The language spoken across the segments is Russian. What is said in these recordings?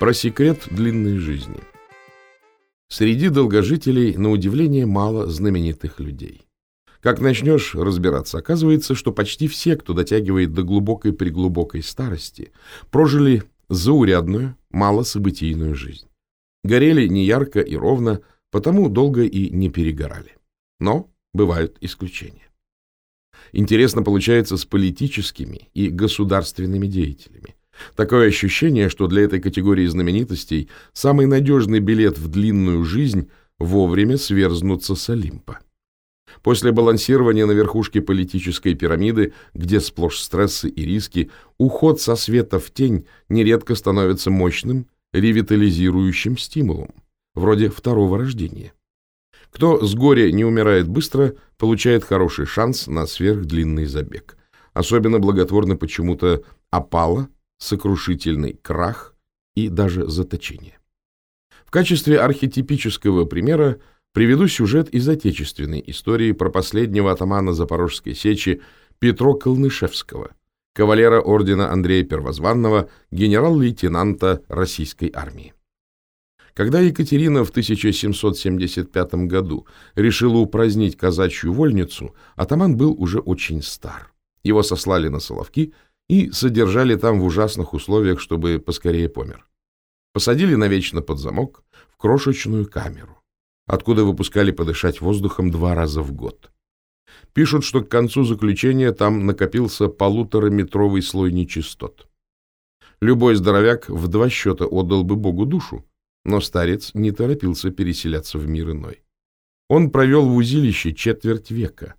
Про секрет длинной жизни. Среди долгожителей, на удивление, мало знаменитых людей. Как начнешь разбираться, оказывается, что почти все, кто дотягивает до глубокой-преглубокой старости, прожили заурядную, малособытийную жизнь. Горели неярко и ровно, потому долго и не перегорали. Но бывают исключения. Интересно получается с политическими и государственными деятелями. Такое ощущение, что для этой категории знаменитостей самый надежный билет в длинную жизнь – вовремя сверзнуться с Олимпа. После балансирования на верхушке политической пирамиды, где сплошь стрессы и риски, уход со света в тень нередко становится мощным, ревитализирующим стимулом, вроде второго рождения. Кто с горя не умирает быстро, получает хороший шанс на сверхдлинный забег. Особенно благотворны почему-то опала сокрушительный крах и даже заточение. В качестве архетипического примера приведу сюжет из отечественной истории про последнего атамана Запорожской сечи Петро Колнышевского, кавалера ордена Андрея Первозванного, генерал-лейтенанта российской армии. Когда Екатерина в 1775 году решила упразднить казачью вольницу, атаман был уже очень стар. Его сослали на Соловки – и содержали там в ужасных условиях, чтобы поскорее помер. Посадили навечно под замок в крошечную камеру, откуда выпускали подышать воздухом два раза в год. Пишут, что к концу заключения там накопился полутораметровый слой нечистот. Любой здоровяк в два счета отдал бы Богу душу, но старец не торопился переселяться в мир иной. Он провел в узилище четверть века.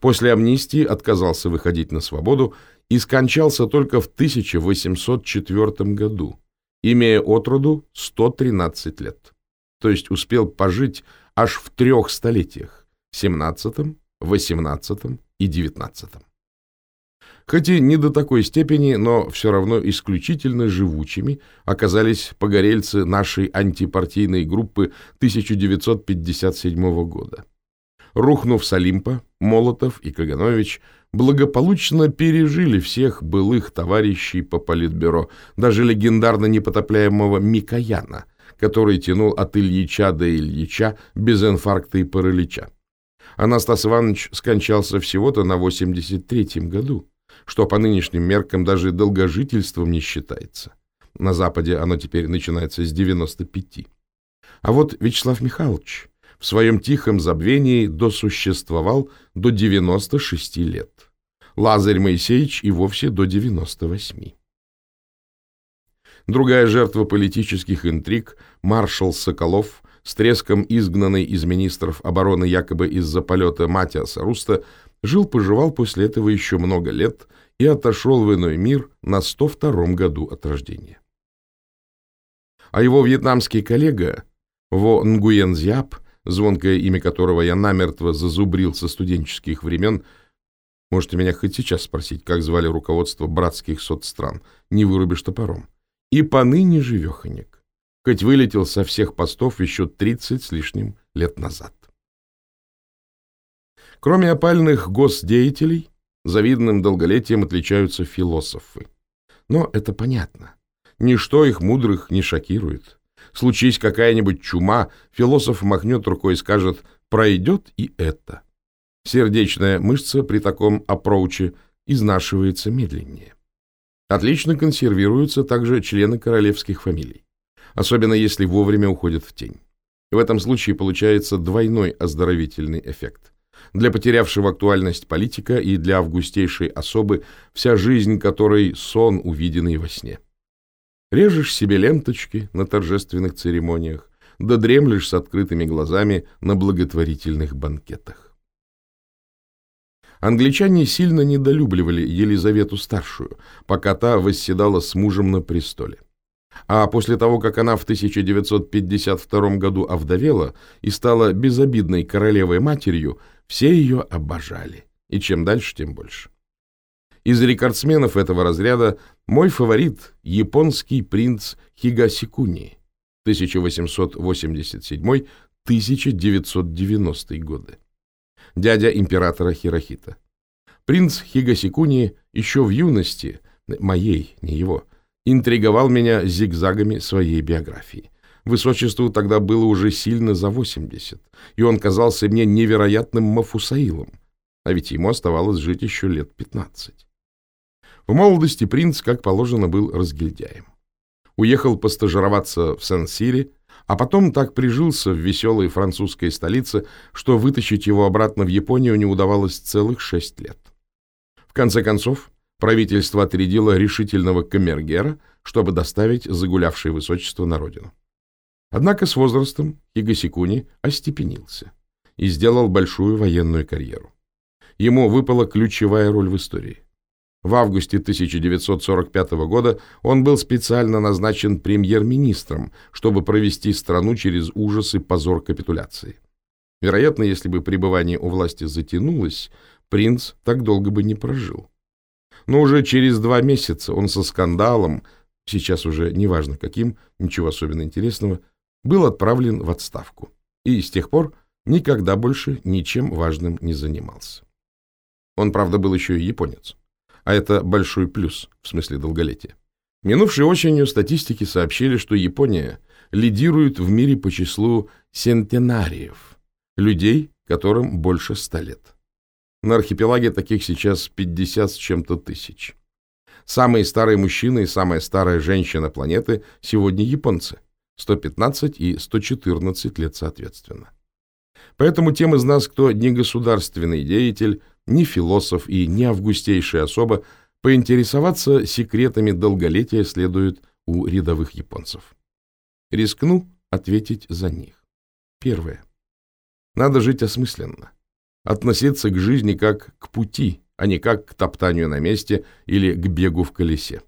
После амнистии отказался выходить на свободу и скончался только в 1804 году, имея отроду 113 лет. То есть успел пожить аж в трех столетиях – 17, 18 и 19. Хоть и не до такой степени, но все равно исключительно живучими оказались погорельцы нашей антипартийной группы 1957 года. Рухнув с Олимпа, Молотов и Каганович благополучно пережили всех былых товарищей по политбюро, даже легендарно непотопляемого Микояна, который тянул от Ильича до Ильича без инфаркта и паралича. Анастас Иванович скончался всего-то на 83-м году, что по нынешним меркам даже долгожительством не считается. На Западе оно теперь начинается с 95. А вот Вячеслав Михайлович в своем тихом забвении досуществовал до 96 лет. Лазарь Моисеевич и вовсе до 98. Другая жертва политических интриг, маршал Соколов, с треском изгнанный из министров обороны якобы из-за полета Матиаса Руста, жил-поживал после этого еще много лет и отошел в иной мир на 102 году от рождения. А его вьетнамский коллега Во Нгуен Зяб звонкое имя которого я намертво зазубрил со студенческих времен, можете меня хоть сейчас спросить, как звали руководство братских соцстран, не вырубишь топором. И поныне живеханик, хоть вылетел со всех постов еще тридцать с лишним лет назад. Кроме опальных госдеятелей, завидным долголетием отличаются философы. Но это понятно. Ничто их мудрых не шокирует. Случись какая-нибудь чума, философ махнет рукой и скажет «пройдет и это». Сердечная мышца при таком опроуче изнашивается медленнее. Отлично консервируются также члены королевских фамилий, особенно если вовремя уходят в тень. В этом случае получается двойной оздоровительный эффект. Для потерявшего актуальность политика и для августейшей особы, вся жизнь которой сон, увиденный во сне. Режешь себе ленточки на торжественных церемониях, да дремлешь с открытыми глазами на благотворительных банкетах. Англичане сильно недолюбливали Елизавету-старшую, пока та восседала с мужем на престоле. А после того, как она в 1952 году овдовела и стала безобидной королевой-матерью, все ее обожали. И чем дальше, тем больше. Из рекордсменов этого разряда мой фаворит – японский принц Хигасикуни 1887-1990 годы. Дядя императора Хирохита. Принц Хигасикуни еще в юности, моей, не его, интриговал меня зигзагами своей биографии. Высочеству тогда было уже сильно за 80, и он казался мне невероятным Мафусаилом, а ведь ему оставалось жить еще лет 15. В молодости принц, как положено, был разгильдяем. Уехал постажироваться в Сен-Сири, а потом так прижился в веселой французской столице, что вытащить его обратно в Японию не удавалось целых шесть лет. В конце концов, правительство отрядило решительного камергера, чтобы доставить загулявшее высочество на родину. Однако с возрастом Хигасикуни остепенился и сделал большую военную карьеру. Ему выпала ключевая роль в истории. В августе 1945 года он был специально назначен премьер-министром, чтобы провести страну через ужас и позор капитуляции. Вероятно, если бы пребывание у власти затянулось, принц так долго бы не прожил. Но уже через два месяца он со скандалом, сейчас уже неважно каким, ничего особенно интересного, был отправлен в отставку и с тех пор никогда больше ничем важным не занимался. Он, правда, был еще и японец а это большой плюс в смысле долголетия. Минувшей осенью статистики сообщили, что Япония лидирует в мире по числу сентенариев, людей, которым больше ста лет. На архипелаге таких сейчас 50 с чем-то тысяч. Самые старые мужчины и самая старая женщина планеты сегодня японцы, 115 и 114 лет соответственно. Поэтому тем из нас, кто не государственный деятель, ни философ и ни августейшая особа поинтересоваться секретами долголетия следует у рядовых японцев. Рискну ответить за них. Первое. Надо жить осмысленно. Относиться к жизни как к пути, а не как к топтанию на месте или к бегу в колесе.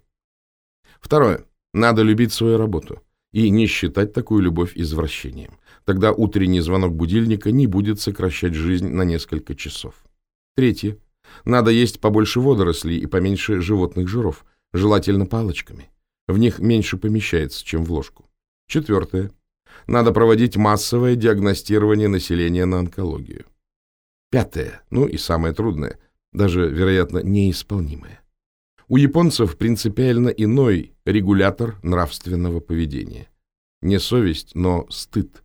Второе. Надо любить свою работу и не считать такую любовь извращением. Тогда утренний звонок будильника не будет сокращать жизнь на несколько часов. Третье. Надо есть побольше водорослей и поменьше животных жиров, желательно палочками. В них меньше помещается, чем в ложку. Четвертое. Надо проводить массовое диагностирование населения на онкологию. Пятое, ну и самое трудное, даже, вероятно, неисполнимое. У японцев принципиально иной регулятор нравственного поведения. Не совесть, но стыд.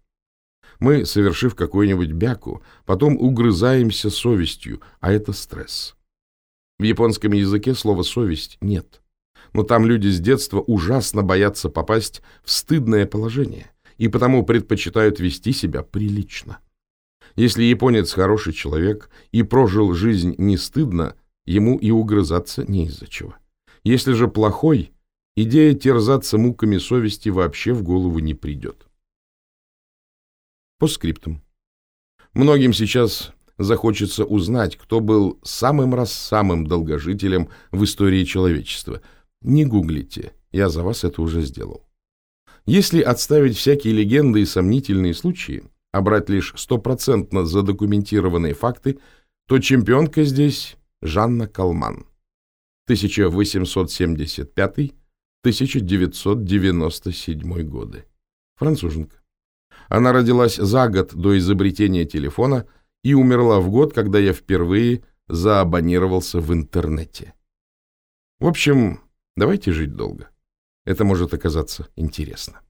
Мы, совершив какую-нибудь бяку, потом угрызаемся совестью, а это стресс. В японском языке слова «совесть» нет. Но там люди с детства ужасно боятся попасть в стыдное положение и потому предпочитают вести себя прилично. Если японец хороший человек и прожил жизнь не стыдно, ему и угрызаться не из-за чего. Если же плохой, идея терзаться муками совести вообще в голову не придет. По скриптам. Многим сейчас захочется узнать, кто был самым раз самым долгожителем в истории человечества. Не гуглите, я за вас это уже сделал. Если отставить всякие легенды и сомнительные случаи, а брать лишь стопроцентно задокументированные факты, то чемпионка здесь Жанна Калман. 1875-1997 годы. Француженка. Она родилась за год до изобретения телефона и умерла в год, когда я впервые заабонировался в интернете. В общем, давайте жить долго. Это может оказаться интересно.